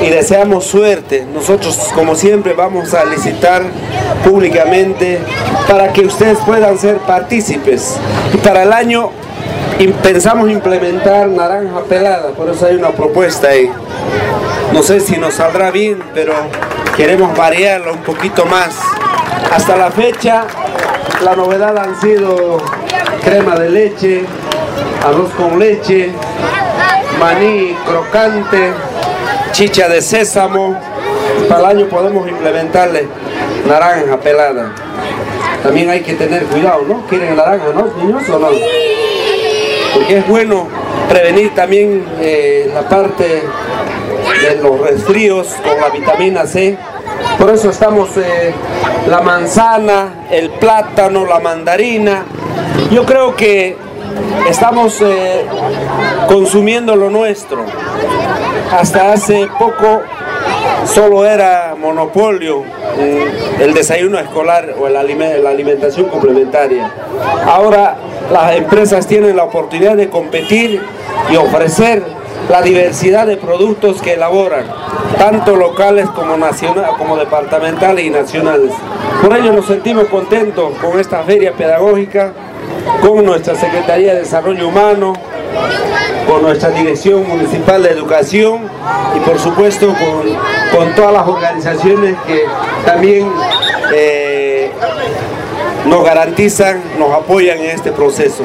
y deseamos suerte. Nosotros, como siempre, vamos a licitar públicamente para que ustedes puedan ser partícipes. Y para el año pensamos implementar naranja pelada, por eso hay una propuesta ahí. No sé si nos saldrá bien, pero queremos variarlo un poquito más. Hasta la fecha, la novedad han sido crema de leche, arroz con leche, maní crocante, chicha de sésamo. Para el año podemos implementarle naranja pelada. También hay que tener cuidado, ¿no? ¿Quieren naranja, no, niños o no? Porque es bueno prevenir también eh, la parte de los resfríos con la vitamina C. Por eso estamos eh, la manzana, el plátano, la mandarina. Yo creo que estamos eh, consumiendo lo nuestro. Hasta hace poco solo era monopolio eh, el desayuno escolar o la alimentación complementaria. Ahora las empresas tienen la oportunidad de competir y ofrecer la diversidad de productos que elaboran, tanto locales como, como departamentales y nacionales. Por ello nos sentimos contentos con esta feria pedagógica, con nuestra Secretaría de Desarrollo Humano, con nuestra Dirección Municipal de Educación y por supuesto con, todas las organizaciones que también eh, nos garantizan, nos apoyan en este proceso.